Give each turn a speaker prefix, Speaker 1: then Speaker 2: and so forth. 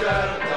Speaker 1: Yeah.